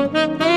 Música